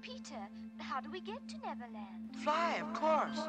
Peter, how do we get to Neverland? Fly, of course. Just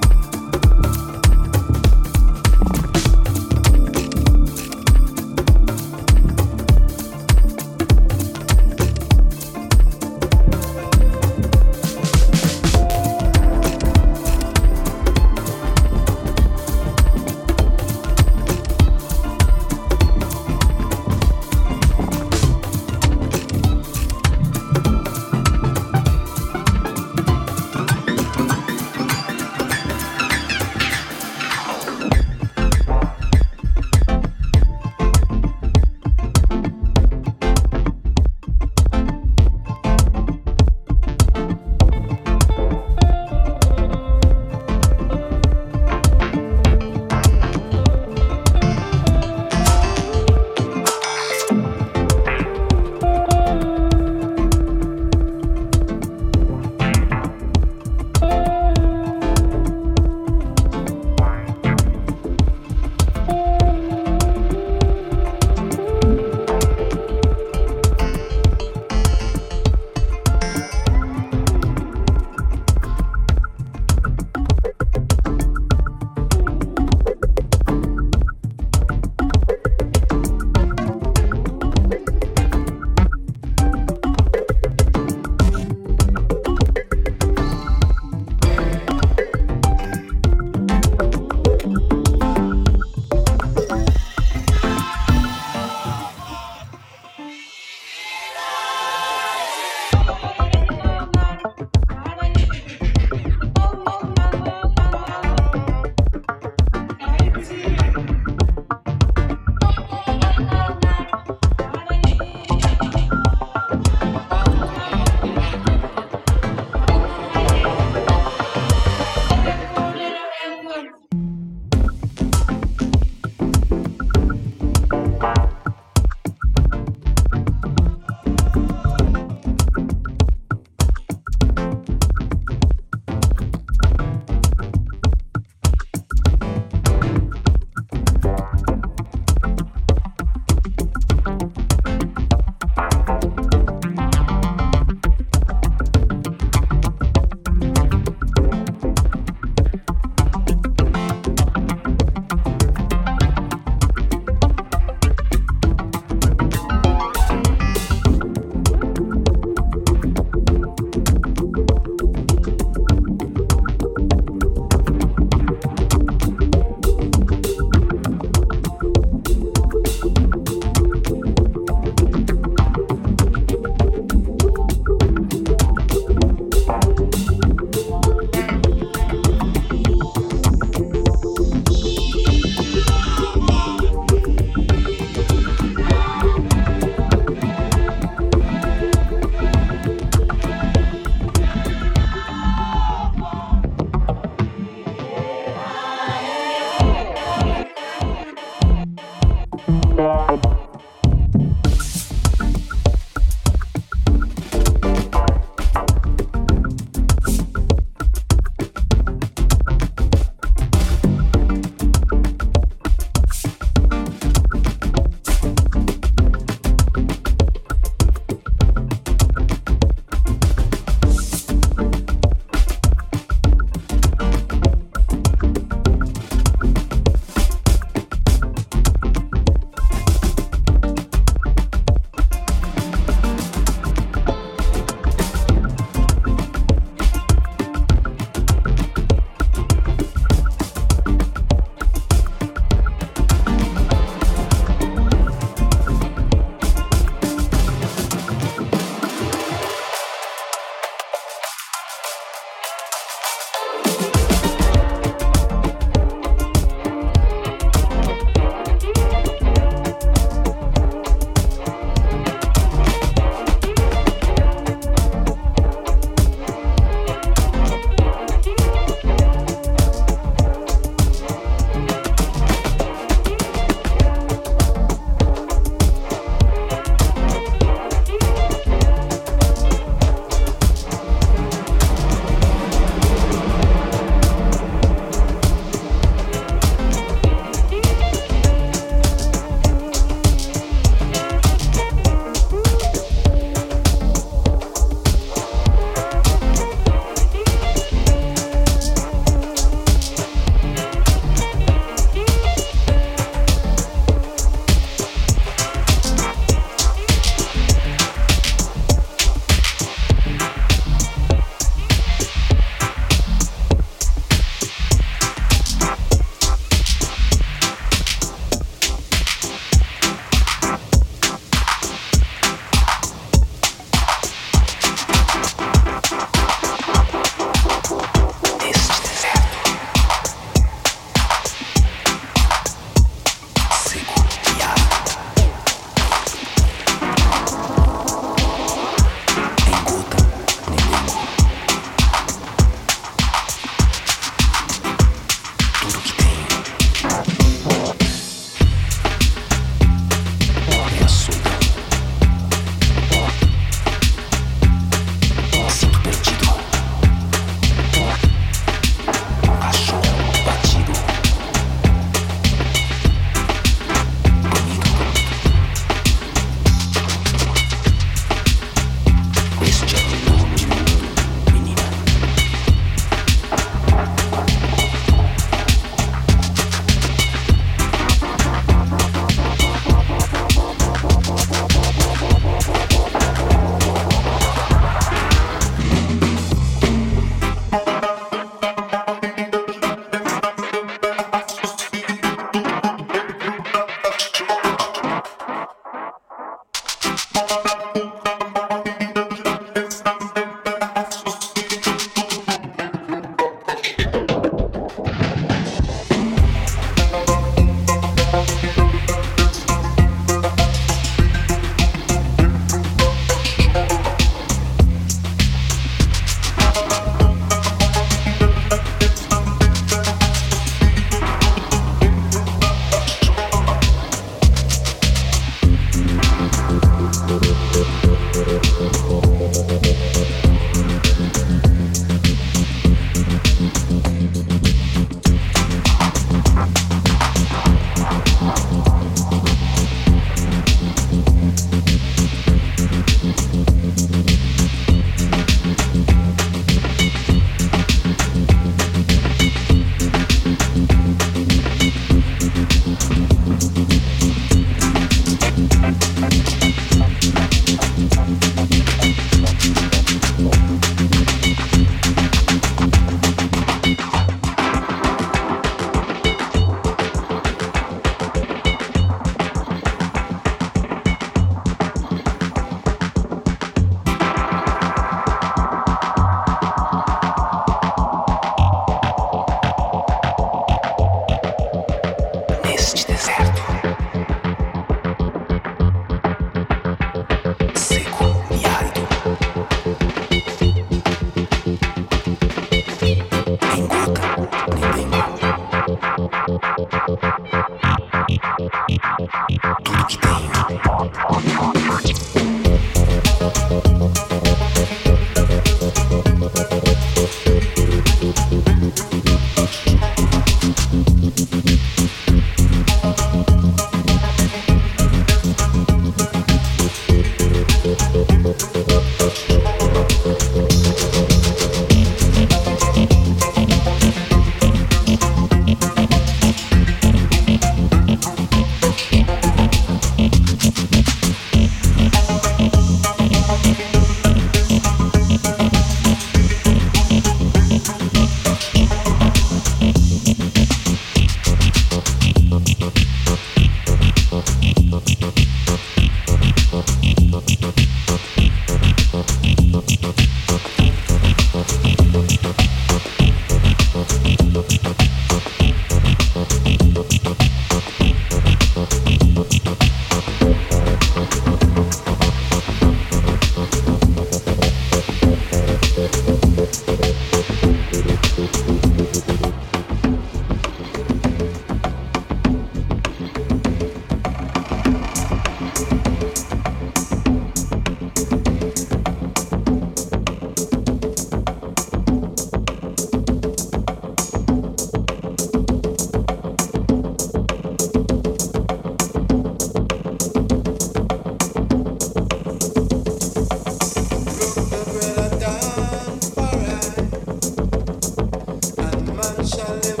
shall live.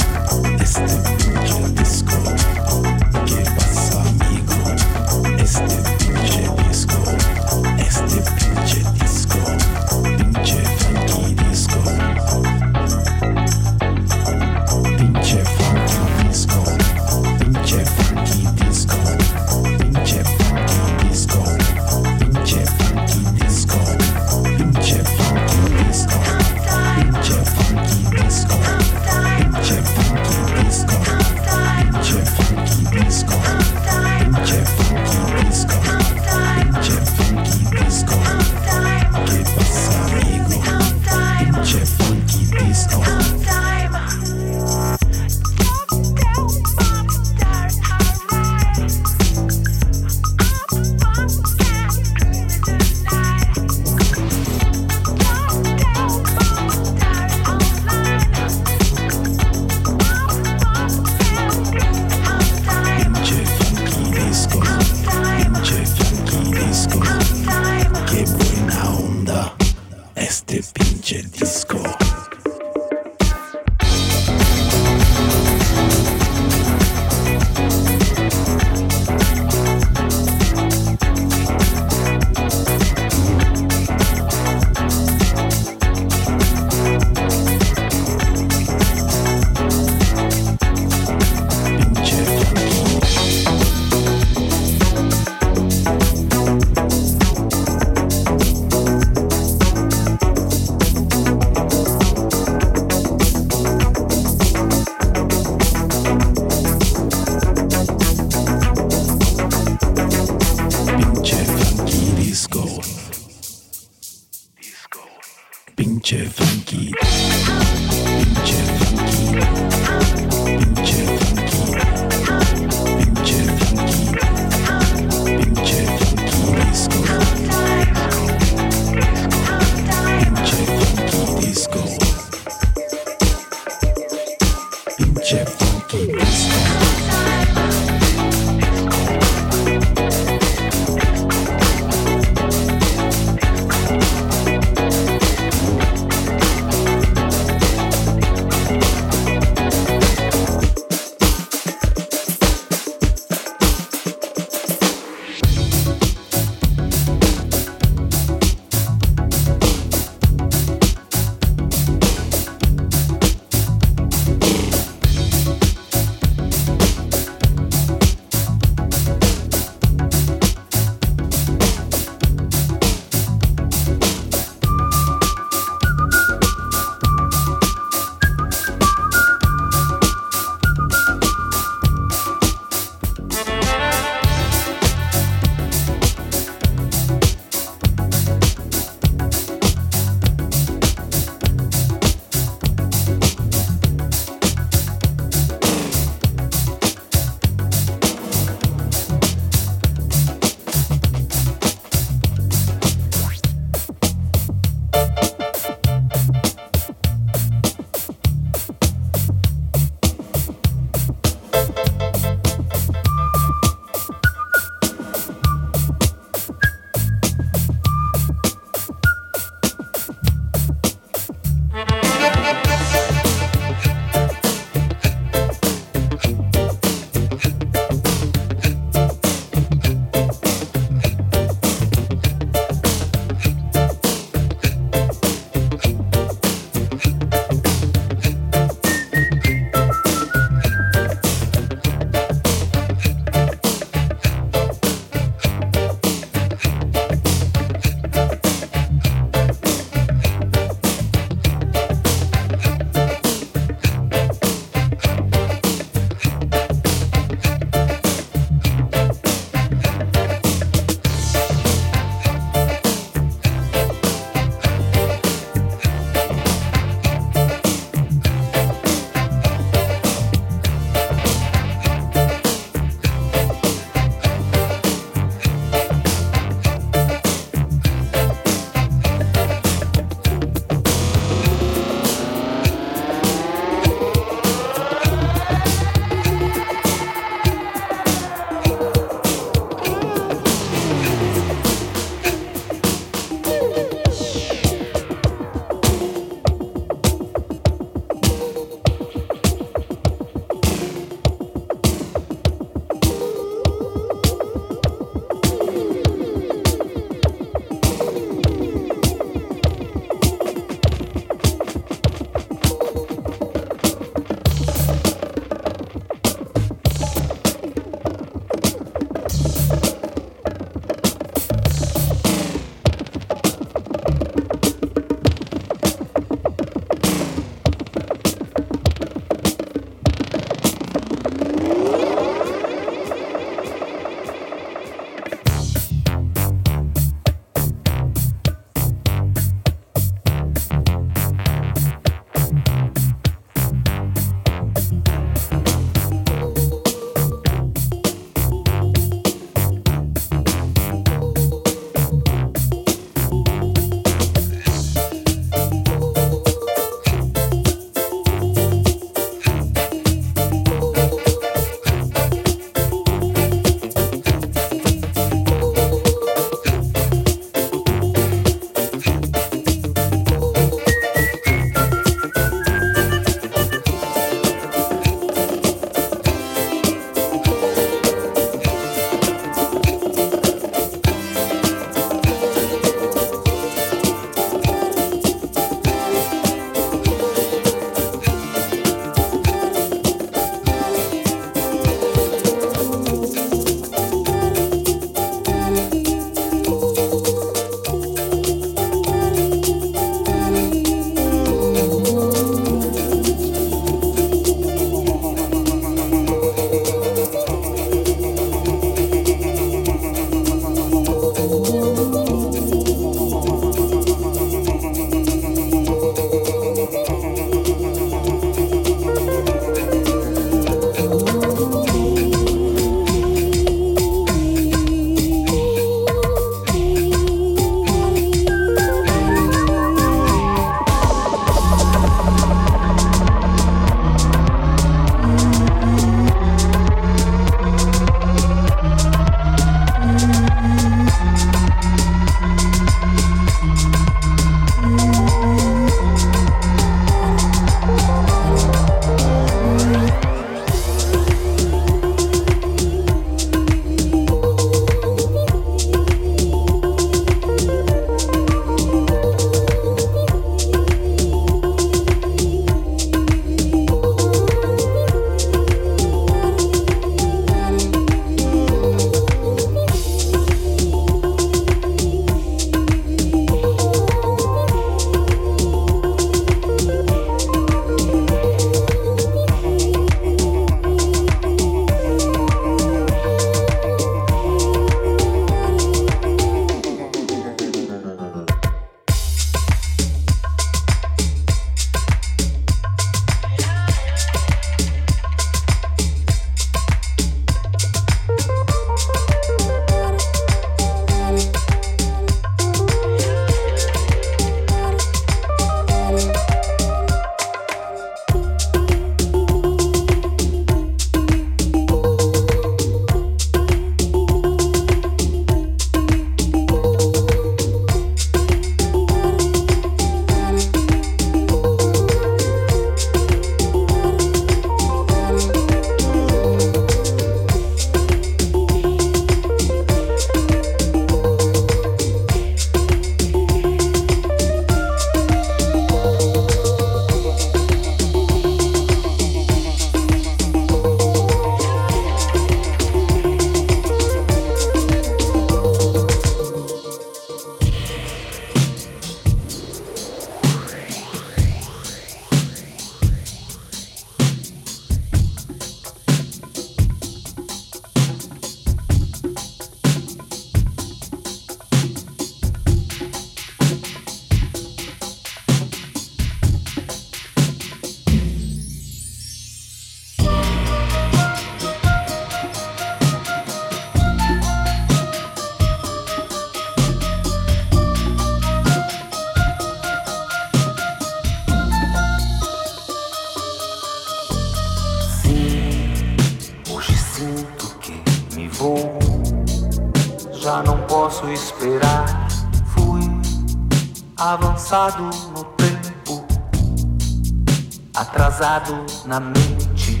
na mente.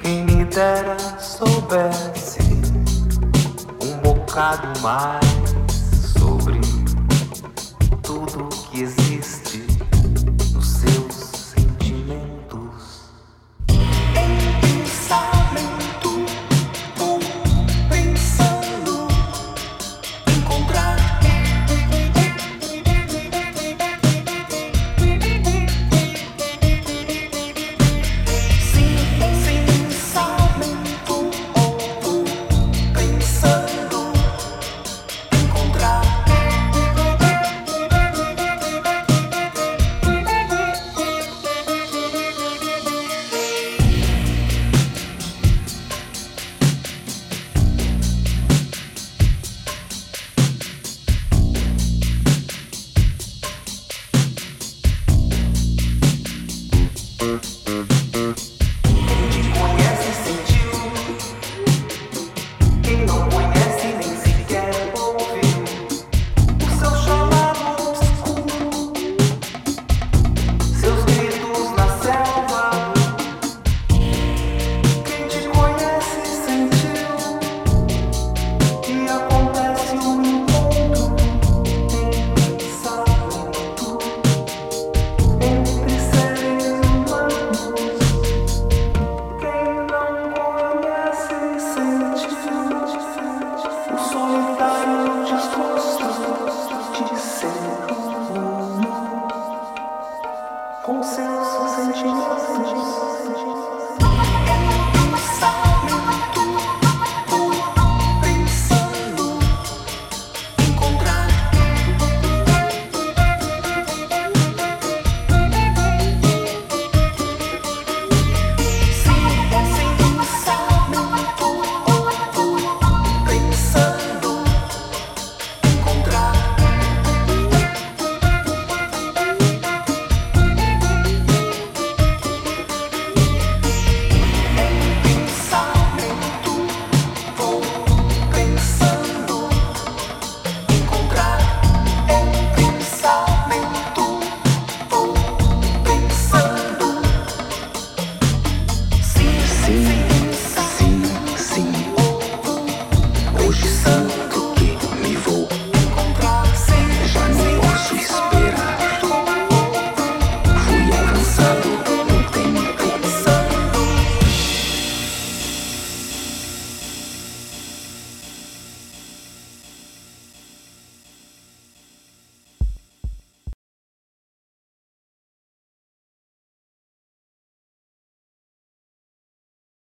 Quem me dera soubesse um bocado mais.